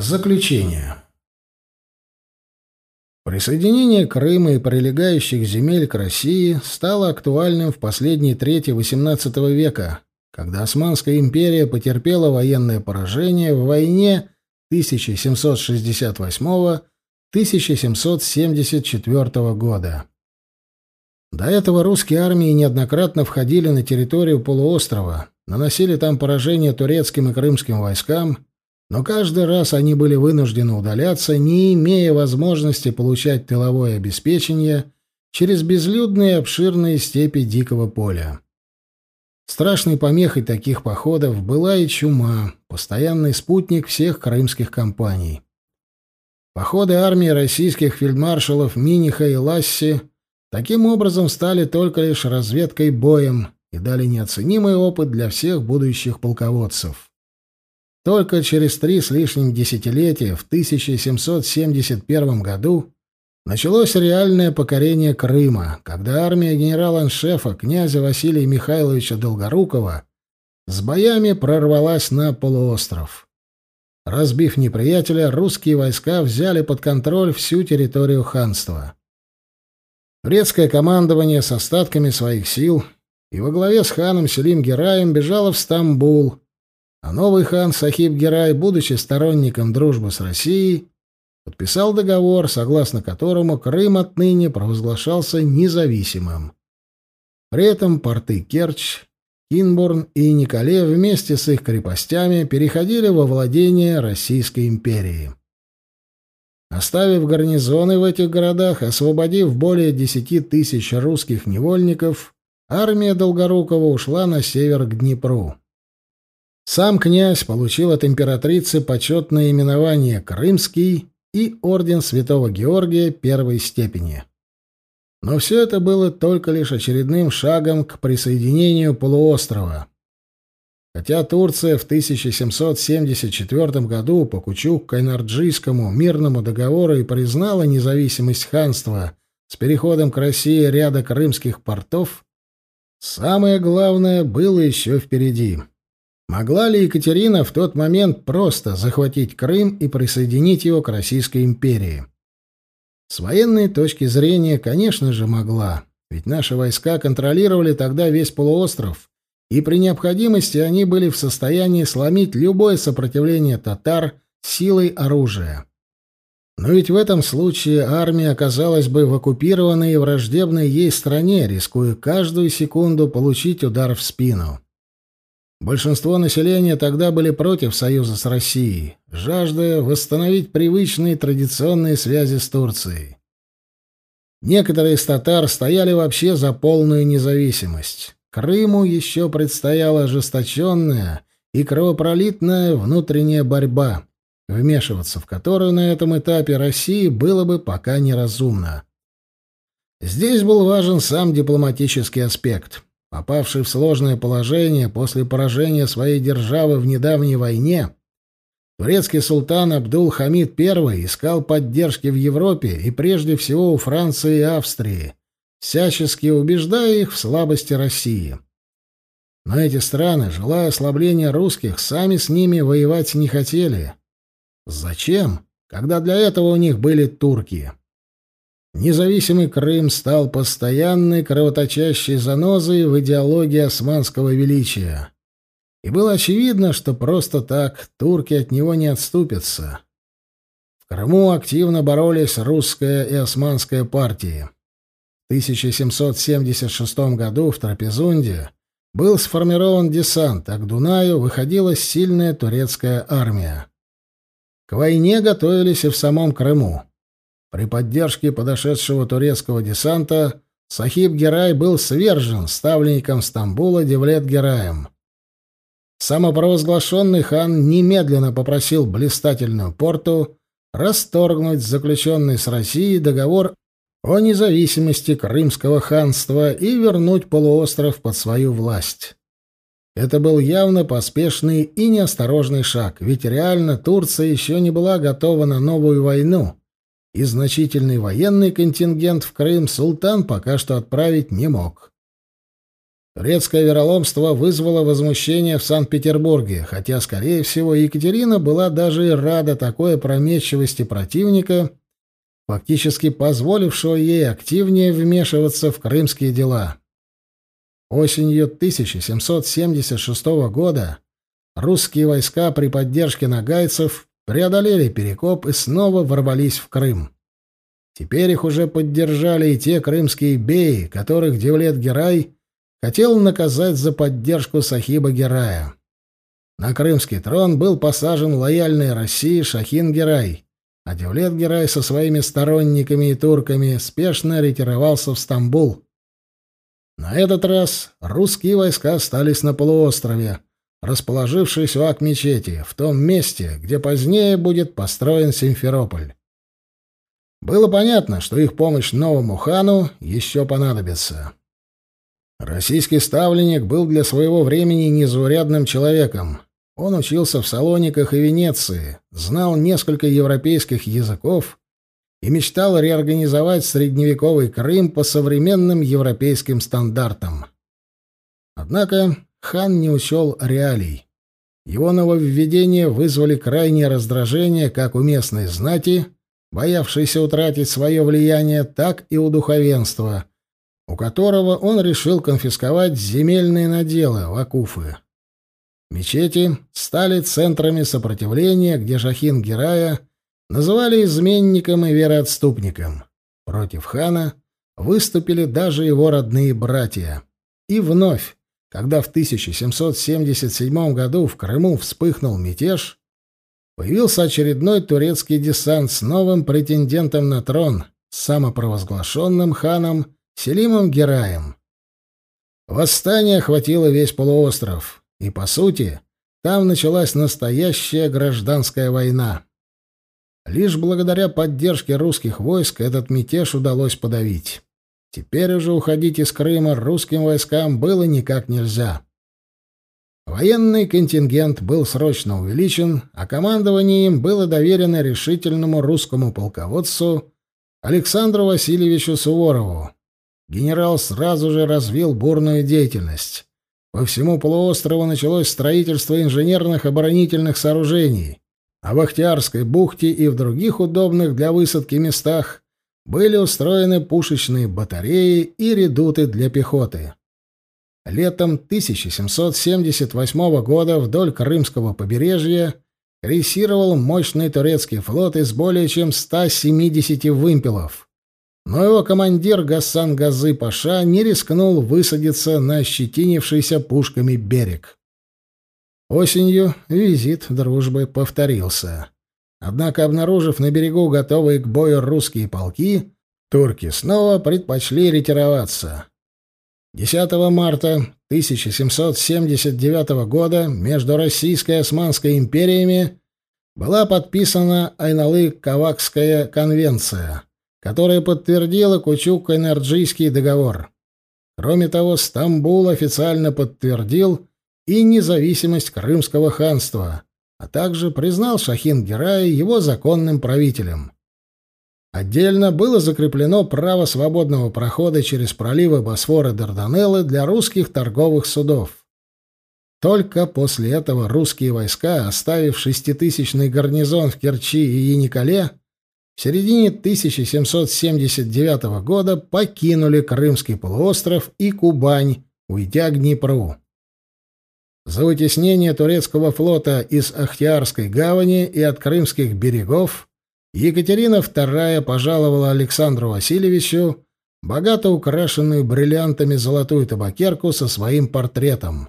Заключение. Присоединение Крыма и прилегающих земель к России стало актуальным в последние трети XVIII века, когда Османская империя потерпела военное поражение в войне 1768-1774 года. До этого русские армии неоднократно входили на территорию полуострова, наносили там поражение турецким и крымским войскам – но каждый раз они были вынуждены удаляться, не имея возможности получать тыловое обеспечение через безлюдные обширные степи дикого поля. Страшной помехой таких походов была и чума, постоянный спутник всех крымских кампаний. Походы армии российских фельдмаршалов Миниха и Ласси таким образом стали только лишь разведкой боем и дали неоценимый опыт для всех будущих полководцев. Только через три с лишним десятилетия, в 1771 году, началось реальное покорение Крыма, когда армия генерала-аншефа князя Василия Михайловича Долгорукова с боями прорвалась на полуостров. Разбив неприятеля, русские войска взяли под контроль всю территорию ханства. Турецкое командование с остатками своих сил и во главе с ханом Селим Гераем бежало в Стамбул, а новый хан Сахиб Герай, будучи сторонником дружбы с Россией, подписал договор, согласно которому Крым отныне провозглашался независимым. При этом порты Керчь, Кинбурн и Николе вместе с их крепостями переходили во владение Российской империи. Оставив гарнизоны в этих городах, освободив более десяти тысяч русских невольников, армия Долгорукова ушла на север к Днепру. Сам князь получил от императрицы почетное именование «Крымский» и орден Святого Георгия первой степени. Но все это было только лишь очередным шагом к присоединению полуострова. Хотя Турция в 1774 году по Кучук-Кайнарджийскому мирному договору и признала независимость ханства с переходом к России ряда крымских портов, самое главное было еще впереди. Могла ли Екатерина в тот момент просто захватить Крым и присоединить его к Российской империи? С военной точки зрения, конечно же, могла, ведь наши войска контролировали тогда весь полуостров, и при необходимости они были в состоянии сломить любое сопротивление татар силой оружия. Но ведь в этом случае армия оказалась бы в оккупированной и враждебной ей стране, рискуя каждую секунду получить удар в спину. Большинство населения тогда были против союза с Россией, жаждая восстановить привычные традиционные связи с Турцией. Некоторые из татар стояли вообще за полную независимость. Крыму еще предстояла ожесточенная и кровопролитная внутренняя борьба, вмешиваться в которую на этом этапе России было бы пока неразумно. Здесь был важен сам дипломатический аспект — Попавший в сложное положение после поражения своей державы в недавней войне, турецкий султан Абдул-Хамид I искал поддержки в Европе и прежде всего у Франции и Австрии, всячески убеждая их в слабости России. Но эти страны, желая ослабления русских, сами с ними воевать не хотели. Зачем, когда для этого у них были турки? Независимый Крым стал постоянной кровоточащей занозой в идеологии османского величия. И было очевидно, что просто так турки от него не отступятся. В Крыму активно боролись русская и османская партии. В 1776 году в Трапезунде был сформирован десант, а к Дунаю выходила сильная турецкая армия. К войне готовились и в самом Крыму. При поддержке подошедшего турецкого десанта Сахиб Герай был свержен ставленником Стамбула Девлет Гераем. Самопровозглашенный хан немедленно попросил блистательную порту расторгнуть заключенный с Россией договор о независимости Крымского ханства и вернуть полуостров под свою власть. Это был явно поспешный и неосторожный шаг, ведь реально Турция еще не была готова на новую войну, и значительный военный контингент в Крым султан пока что отправить не мог. Турецкое вероломство вызвало возмущение в Санкт-Петербурге, хотя, скорее всего, Екатерина была даже и рада такой опрометчивости противника, фактически позволившего ей активнее вмешиваться в крымские дела. Осенью 1776 года русские войска при поддержке нагайцев преодолели Перекоп и снова ворвались в Крым. Теперь их уже поддержали и те крымские беи, которых Девлет-Герай хотел наказать за поддержку Сахиба Герая. На крымский трон был посажен лояльный России Шахин-Герай, а Девлет-Герай со своими сторонниками и турками спешно ретировался в Стамбул. На этот раз русские войска остались на полуострове, расположившись у Ак-мечети, в том месте, где позднее будет построен Симферополь. Было понятно, что их помощь новому хану еще понадобится. Российский ставленник был для своего времени незаурядным человеком. Он учился в Салониках и Венеции, знал несколько европейских языков и мечтал реорганизовать средневековый Крым по современным европейским стандартам. Однако хан не учел реалий. Его нововведения вызвали крайнее раздражение как у местной знати, боявшейся утратить свое влияние, так и у духовенства, у которого он решил конфисковать земельные наделы Вакуфы. Мечети стали центрами сопротивления, где Жахин Герая называли изменником и вероотступником. Против хана выступили даже его родные братья. И вновь, когда в 1777 году в Крыму вспыхнул мятеж, появился очередной турецкий десант с новым претендентом на трон, самопровозглашенным ханом Селимом Гераем. Восстание охватило весь полуостров, и, по сути, там началась настоящая гражданская война. Лишь благодаря поддержке русских войск этот мятеж удалось подавить. Теперь уже уходить из Крыма русским войскам было никак нельзя. Военный контингент был срочно увеличен, а командование им было доверено решительному русскому полководцу Александру Васильевичу Суворову, генерал сразу же развил бурную деятельность. По всему полуострову началось строительство инженерных оборонительных сооружений, а в Ахтиарской бухте и в других удобных для высадки местах были устроены пушечные батареи и редуты для пехоты. Летом 1778 года вдоль Крымского побережья крейсировал мощный турецкий флот из более чем 170 вымпелов но его командир Гасан Газы Паша не рискнул высадиться на ощетинившийся пушками берег. Осенью визит дружбы повторился. Однако, обнаружив на берегу готовые к бою русские полки, турки снова предпочли ретироваться. 10 марта 1779 года между Российской и Османской империями была подписана Айналы-Кавакская конвенция — которая подтвердила Кучук-Энерджийский договор. Кроме того, Стамбул официально подтвердил и независимость Крымского ханства, а также признал Шахин-Герая его законным правителем. Отдельно было закреплено право свободного прохода через проливы Босфора Дарданеллы для русских торговых судов. Только после этого русские войска, оставив шеститысячный гарнизон в Керчи и Яникале, в середине 1779 года покинули Крымский полуостров и Кубань, уйдя к Днепру. За вытеснение турецкого флота из Ахтиарской гавани и от крымских берегов Екатерина II пожаловала Александру Васильевичу богато украшенную бриллиантами золотую табакерку со своим портретом.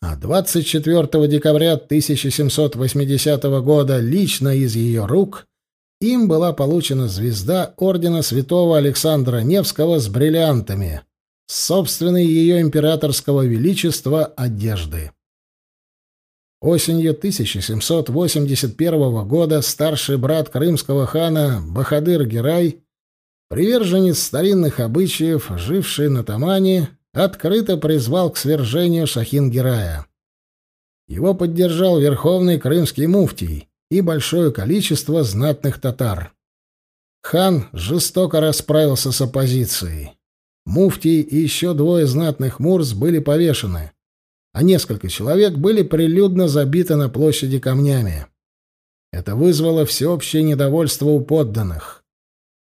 А 24 декабря 1780 года лично из ее рук им была получена звезда ордена святого Александра Невского с бриллиантами, собственной ее императорского величества одежды. Осенью 1781 года старший брат крымского хана Бахадыр Герай, приверженец старинных обычаев, живший на Тамане, открыто призвал к свержению Шахин-Герая. Его поддержал верховный крымский муфтий, и большое количество знатных татар. Хан жестоко расправился с оппозицией. Муфтий и еще двое знатных мурс были повешены, а несколько человек были прилюдно забиты на площади камнями. Это вызвало всеобщее недовольство у подданных.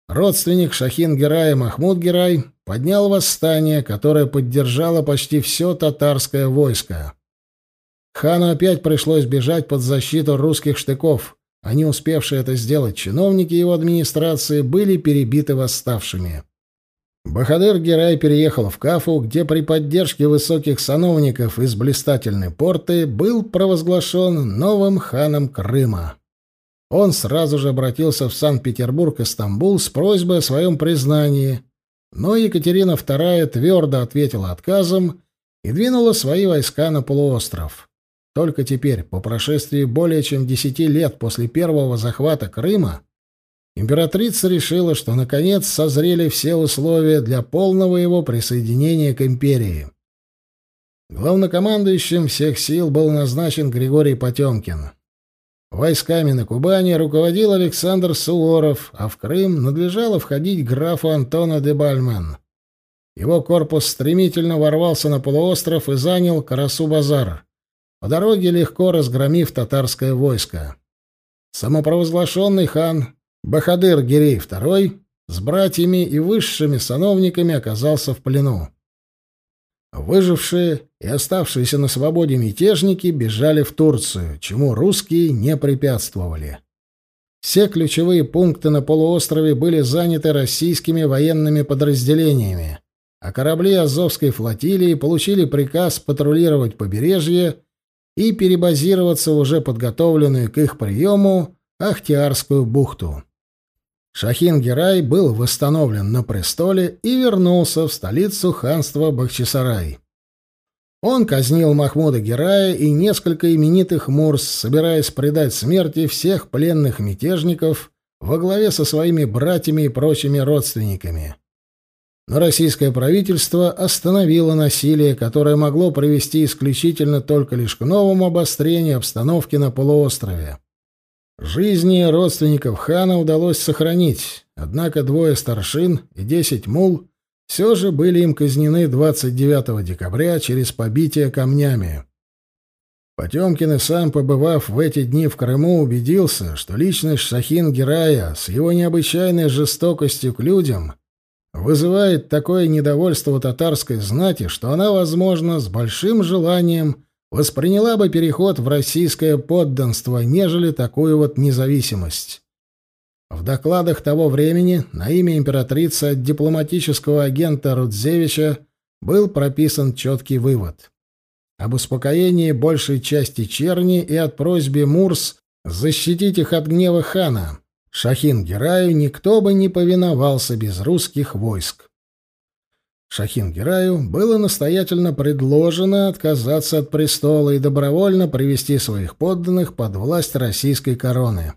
Родственник Шахин-Герая Махмуд Герай поднял восстание, которое поддержало почти все татарское войско. Хану опять пришлось бежать под защиту русских штыков, а не успевшие это сделать чиновники его администрации были перебиты восставшими. Бахадыр Герай переехал в Кафу, где при поддержке высоких сановников из блистательной порты был провозглашен новым ханом Крыма. Он сразу же обратился в Санкт-Петербург и Стамбул с просьбой о своем признании, но Екатерина II твердо ответила отказом и двинула свои войска на полуостров. Только теперь, по прошествии более чем десяти лет после первого захвата Крыма, императрица решила, что наконец созрели все условия для полного его присоединения к империи. Главнокомандующим всех сил был назначен Григорий Потемкин. Войсками на Кубани руководил Александр Суворов, а в Крым надлежало входить графу Антона де Бальмен. Его корпус стремительно ворвался на полуостров и занял Карасу-базар по дороге легко разгромив татарское войско. Самопровозглашенный хан Бахадыр Гирей II с братьями и высшими сановниками оказался в плену. Выжившие и оставшиеся на свободе мятежники бежали в Турцию, чему русские не препятствовали. Все ключевые пункты на полуострове были заняты российскими военными подразделениями, а корабли Азовской флотилии получили приказ патрулировать побережье и перебазироваться в уже подготовленную к их приему Ахтиарскую бухту. Шахин-Герай был восстановлен на престоле и вернулся в столицу ханства Бахчисарай. Он казнил Махмуда Герая и несколько именитых мурс, собираясь предать смерти всех пленных мятежников во главе со своими братьями и прочими родственниками но российское правительство остановило насилие, которое могло привести исключительно только лишь к новому обострению обстановки на полуострове. Жизни родственников хана удалось сохранить, однако двое старшин и десять мул все же были им казнены 29 декабря через побитие камнями. Потемкин и сам, побывав в эти дни в Крыму, убедился, что личность Шахин Герая с его необычайной жестокостью к людям вызывает такое недовольство татарской знати, что она, возможно, с большим желанием восприняла бы переход в российское подданство, нежели такую вот независимость. В докладах того времени на имя императрицы от дипломатического агента Рудзевича был прописан четкий вывод. Об успокоении большей части черни и от просьбе Мурс защитить их от гнева хана, Шахин-Гераю никто бы не повиновался без русских войск. Шахин-Гераю было настоятельно предложено отказаться от престола и добровольно привести своих подданных под власть российской короны.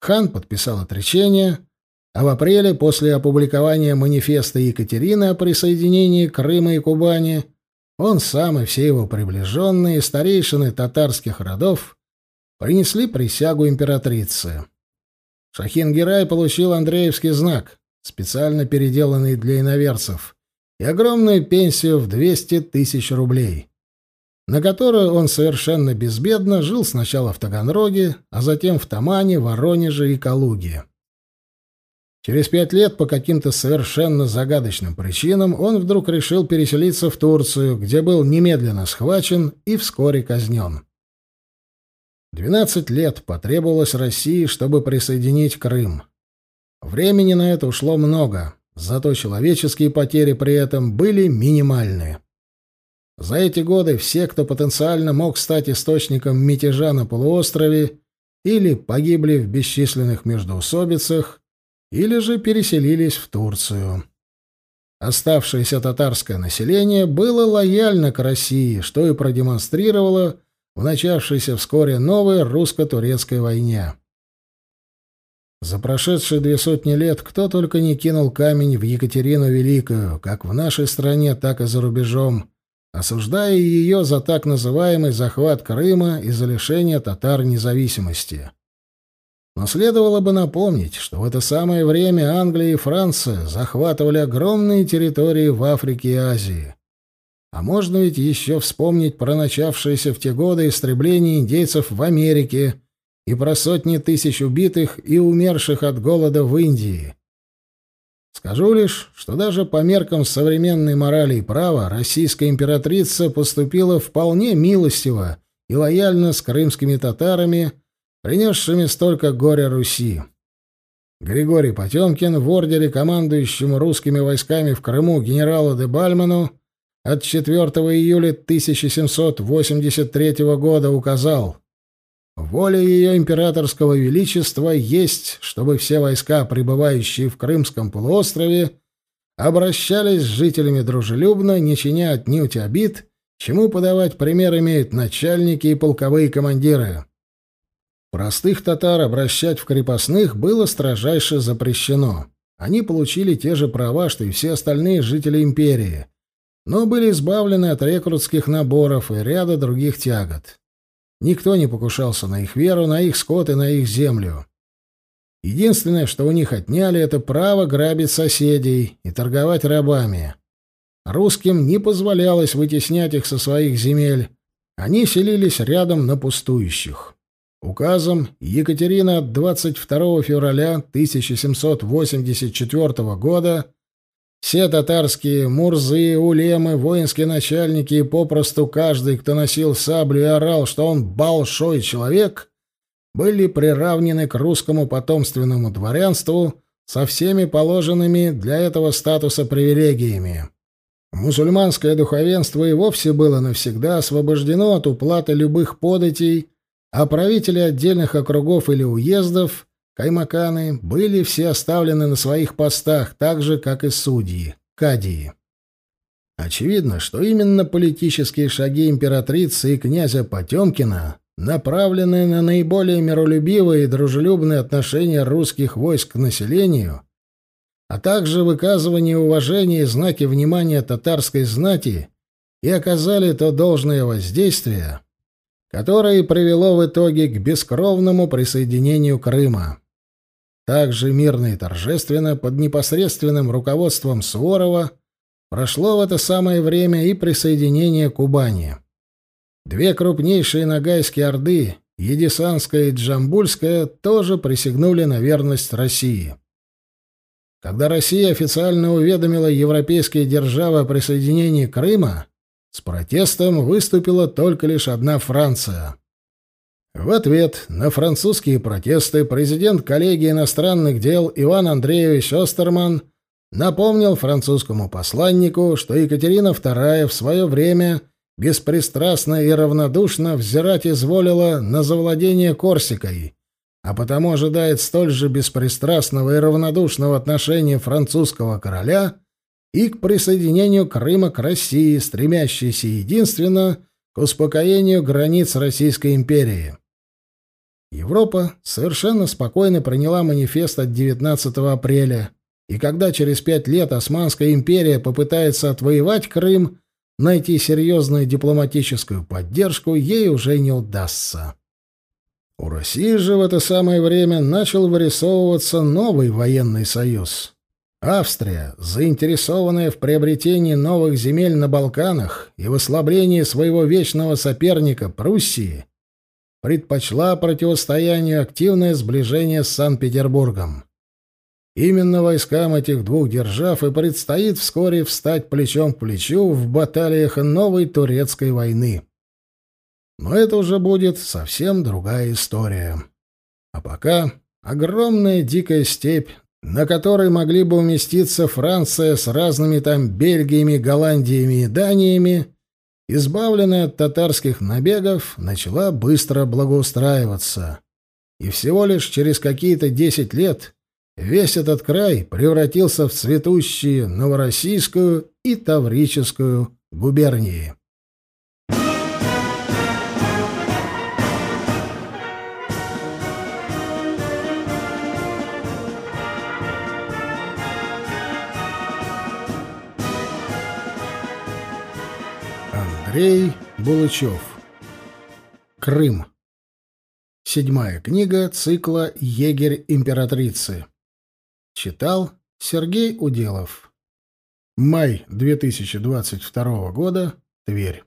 Хан подписал отречение, а в апреле, после опубликования манифеста Екатерины о присоединении Крыма и Кубани, он сам и все его приближенные, старейшины татарских родов, принесли присягу императрице. Шахин-Герай получил Андреевский знак, специально переделанный для иноверцев, и огромную пенсию в 200 тысяч рублей, на которую он совершенно безбедно жил сначала в Таганроге, а затем в Тамане, Воронеже и Калуге. Через пять лет по каким-то совершенно загадочным причинам он вдруг решил переселиться в Турцию, где был немедленно схвачен и вскоре казнен. Двенадцать лет потребовалось России, чтобы присоединить Крым. Времени на это ушло много, зато человеческие потери при этом были минимальные. За эти годы все, кто потенциально мог стать источником мятежа на полуострове, или погибли в бесчисленных междоусобицах, или же переселились в Турцию. Оставшееся татарское население было лояльно к России, что и продемонстрировало в начавшейся вскоре новой русско-турецкой войне. За прошедшие две сотни лет кто только не кинул камень в Екатерину Великую, как в нашей стране, так и за рубежом, осуждая ее за так называемый захват Крыма и за лишение татар независимости. Но следовало бы напомнить, что в это самое время Англия и Франция захватывали огромные территории в Африке и Азии. А можно ведь еще вспомнить про начавшееся в те годы истребление индейцев в Америке и про сотни тысяч убитых и умерших от голода в Индии. Скажу лишь, что даже по меркам современной морали и права российская императрица поступила вполне милостиво и лояльно с крымскими татарами, принесшими столько горя Руси. Григорий Потемкин в ордере командующему русскими войсками в Крыму генералу де Бальману от 4 июля 1783 года указал «Воля ее императорского величества есть, чтобы все войска, пребывающие в Крымском полуострове, обращались с жителями дружелюбно, не чиня отнюдь обид, чему подавать пример имеют начальники и полковые командиры». Простых татар обращать в крепостных было строжайше запрещено. Они получили те же права, что и все остальные жители империи — но были избавлены от рекрутских наборов и ряда других тягот. Никто не покушался на их веру, на их скот и на их землю. Единственное, что у них отняли, это право грабить соседей и торговать рабами. Русским не позволялось вытеснять их со своих земель. Они селились рядом на пустующих. Указом Екатерина от 22 февраля 1784 года все татарские мурзы, улемы, воинские начальники и попросту каждый, кто носил саблю и орал, что он большой человек, были приравнены к русскому потомственному дворянству со всеми положенными для этого статуса привилегиями. Мусульманское духовенство и вовсе было навсегда освобождено от уплаты любых податей, а правители отдельных округов или уездов Каймаканы были все оставлены на своих постах, так же, как и судьи, кадии. Очевидно, что именно политические шаги императрицы и князя Потемкина направленные на наиболее миролюбивые и дружелюбные отношения русских войск к населению, а также выказывание уважения и знаки внимания татарской знати и оказали то должное воздействие, которое привело в итоге к бескровному присоединению Крыма. Также мирно и торжественно, под непосредственным руководством Суворова, прошло в это самое время и присоединение Кубани. Две крупнейшие нагайские орды, Едисанская и Джамбульская, тоже присягнули на верность России. Когда Россия официально уведомила европейские державы о присоединении Крыма, с протестом выступила только лишь одна Франция. В ответ на французские протесты президент коллегии иностранных дел Иван Андреевич Остерман напомнил французскому посланнику, что Екатерина II в свое время беспристрастно и равнодушно взирать изволила на завладение Корсикой, а потому ожидает столь же беспристрастного и равнодушного отношения французского короля и к присоединению Крыма к России, стремящейся единственно к успокоению границ Российской империи. Европа совершенно спокойно приняла манифест от 19 апреля, и когда через пять лет Османская империя попытается отвоевать Крым, найти серьезную дипломатическую поддержку ей уже не удастся. У России же в это самое время начал вырисовываться новый военный союз. Австрия, заинтересованная в приобретении новых земель на Балканах и в ослаблении своего вечного соперника Пруссии, предпочла противостоянию активное сближение с Санкт-Петербургом. Именно войскам этих двух держав и предстоит вскоре встать плечом к плечу в баталиях новой турецкой войны. Но это уже будет совсем другая история. А пока огромная дикая степь, на которой могли бы уместиться Франция с разными там Бельгиями, Голландиями и Даниями, избавленная от татарских набегов, начала быстро благоустраиваться. И всего лишь через какие-то десять лет весь этот край превратился в цветущие Новороссийскую и Таврическую губернии. Андрей Булычев. Крым. Седьмая книга цикла «Егерь императрицы». Читал Сергей Уделов. Май 2022 года. Тверь.